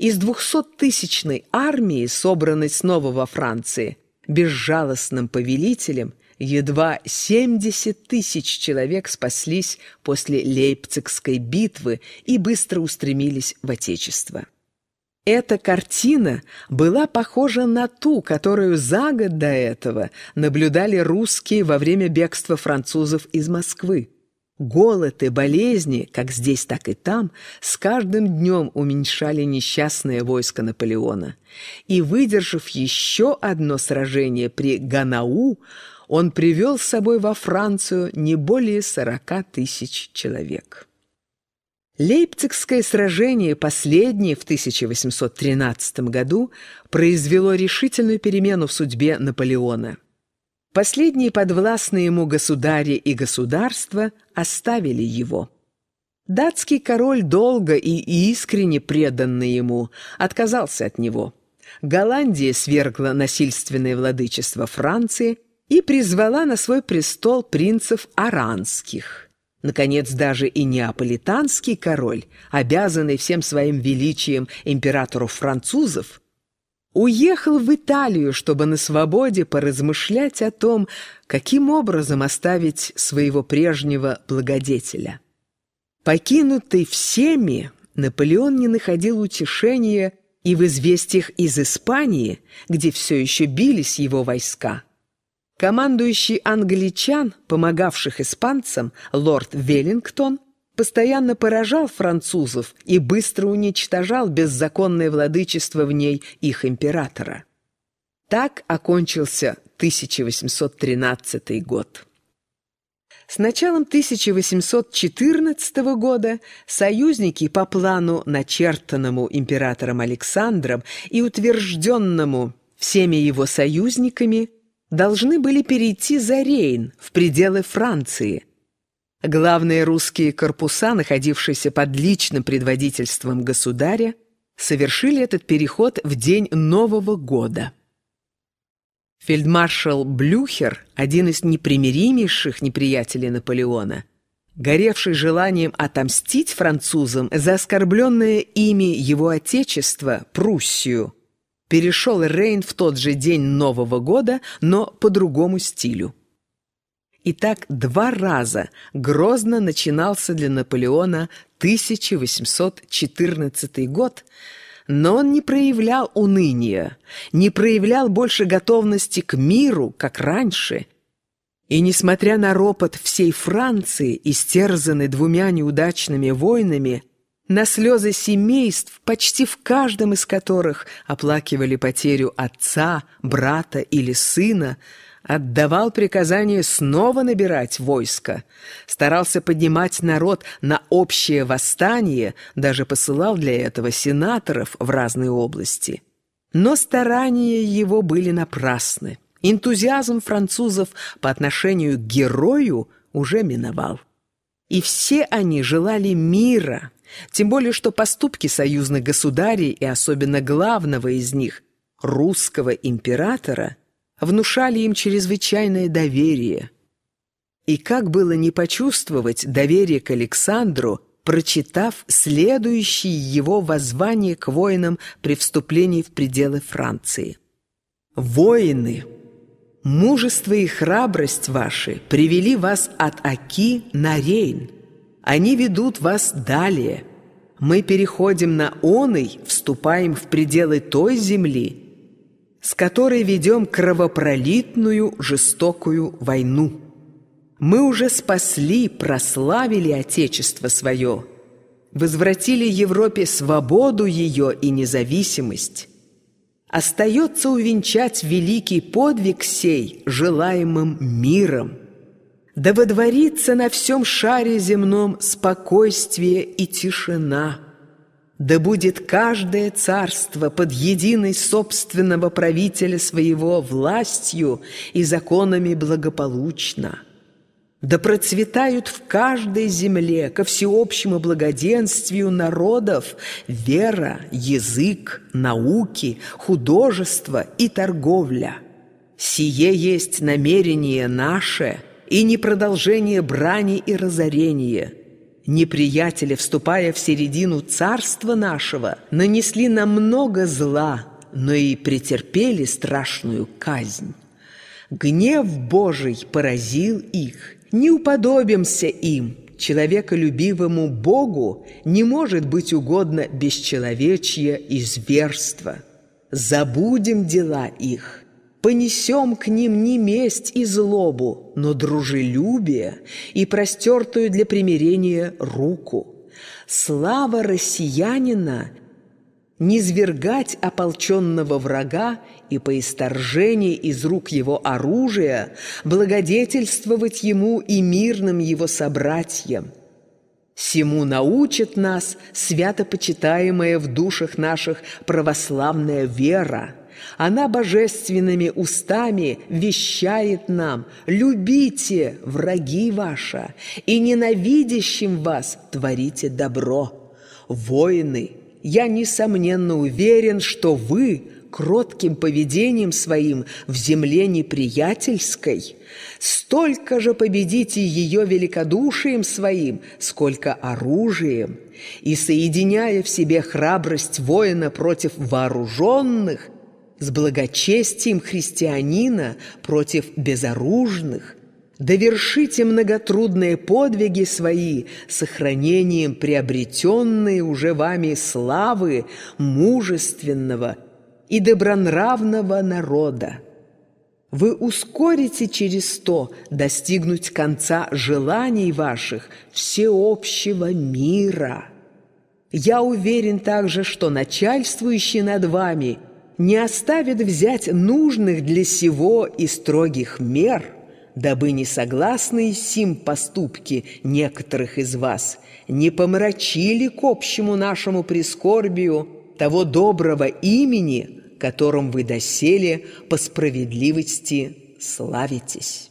Из двухсоттысячной армии, собранной снова во Франции, безжалостным повелителем, едва 70 тысяч человек спаслись после Лейпцигской битвы и быстро устремились в Отечество. Эта картина была похожа на ту, которую за год до этого наблюдали русские во время бегства французов из Москвы. Голод и болезни, как здесь, так и там, с каждым днем уменьшали несчастное войско Наполеона. И, выдержав еще одно сражение при Ганау, он привел с собой во Францию не более сорока тысяч человек. Лейпцигское сражение, последнее в 1813 году, произвело решительную перемену в судьбе Наполеона. Последние подвластные ему государи и государства оставили его. Датский король, долго и искренне преданный ему, отказался от него. Голландия свергла насильственное владычество Франции и призвала на свой престол принцев аранских – Наконец, даже и неаполитанский король, обязанный всем своим величием императору французов, уехал в Италию, чтобы на свободе поразмышлять о том, каким образом оставить своего прежнего благодетеля. Покинутый всеми, Наполеон не находил утешения и в известиях из Испании, где все еще бились его войска – Командующий англичан, помогавших испанцам, лорд Веллингтон, постоянно поражал французов и быстро уничтожал беззаконное владычество в ней их императора. Так окончился 1813 год. С началом 1814 года союзники по плану, начертанному императором Александром и утвержденному всеми его союзниками, должны были перейти за Рейн, в пределы Франции. Главные русские корпуса, находившиеся под личным предводительством государя, совершили этот переход в день Нового года. Фельдмаршал Блюхер, один из непримиримейших неприятелей Наполеона, горевший желанием отомстить французам за оскорбленное ими его отечество, Пруссию, перешел Рейн в тот же день Нового года, но по другому стилю. Итак, два раза грозно начинался для Наполеона 1814 год, но он не проявлял уныния, не проявлял больше готовности к миру, как раньше. И несмотря на ропот всей Франции, истерзанной двумя неудачными войнами, на слезы семейств, почти в каждом из которых оплакивали потерю отца, брата или сына, отдавал приказание снова набирать войско, старался поднимать народ на общее восстание, даже посылал для этого сенаторов в разные области. Но старания его были напрасны. Энтузиазм французов по отношению к герою уже миновал. И все они желали мира, тем более, что поступки союзных государей и особенно главного из них, русского императора, внушали им чрезвычайное доверие. И как было не почувствовать доверие к Александру, прочитав следующее его воззвание к воинам при вступлении в пределы Франции. «Воины, мужество и храбрость ваши привели вас от Аки на Рейн». Они ведут вас далее. Мы переходим на Оный, вступаем в пределы той земли, с которой ведем кровопролитную жестокую войну. Мы уже спасли, прославили Отечество свое, возвратили Европе свободу ее и независимость. Остается увенчать великий подвиг сей желаемым миром – да водворится на всем шаре земном спокойствие и тишина. Да будет каждое царство под единой собственного правителя своего властью и законами благополучно. Да процветают в каждой земле ко всеобщему благоденствию народов вера, язык, науки, художество и торговля. Сие есть намерение наше – и не продолжение брани и разорения. Неприятели, вступая в середину царства нашего, нанесли нам много зла, но и претерпели страшную казнь. Гнев Божий поразил их. Не уподобимся им. Человеколюбивому Богу не может быть угодно бесчеловечье и зверство. Забудем дела их, понесем к ним не месть и злобу, но дружелюбие и простертую для примирения руку. Слава россиянина низвергать ополченного врага и по исторжении из рук его оружия благодетельствовать ему и мирным его собратьям. Сему научит нас свято почитаемая в душах наших православная вера. Она божественными устами вещает нам. «Любите враги ваша, и ненавидящим вас творите добро». Воины – я, несомненно, уверен, что вы кротким поведением своим в земле неприятельской. Столько же победите ее великодушием своим, сколько оружием, и, соединяя в себе храбрость воина против вооруженных, с благочестием христианина против безоружных, Довершите многотрудные подвиги свои сохранением приобретенной уже вами славы мужественного и добронравного народа. Вы ускорите через то достигнуть конца желаний ваших всеобщего мира. Я уверен также, что начальствующий над вами не оставит взять нужных для сего и строгих мер – дабы не согласные сим поступки некоторых из вас не помрачили к общему нашему прискорбию того доброго имени, которым вы доселе по справедливости славитесь».